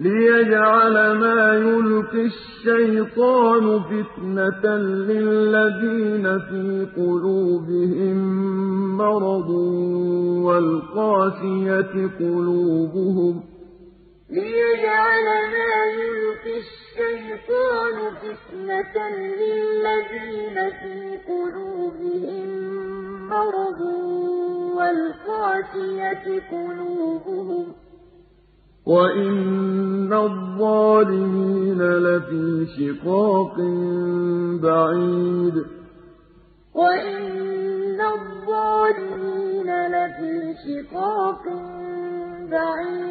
لِّيَجْعَلَ مَا يُلْقِي الشَّيْطَانُ فِتْنَةً لِّلَّذِينَ فِي قُلُوبِهِم مَّرَضٌ وَالْقَاسِيَةِ قُلُوبُهُمْ ۗ لِّيَجْعَلَ مَا يُلْقِي الشَّيْطَانُ فِتْنَةً لِّلَّذِينَ فِي قُلُوبِهِم مَّرَضٌ وَالْقَاسِيَةِ قُلُوبُهُمْ ۗ وَإِنَّ الظَّالِمِينَ لَفِي شِقَاقٍ بَعِيدٍ وَإِنَّ الظَّالِمِينَ لَفِي شِقَاقٍ بَعِيدٍ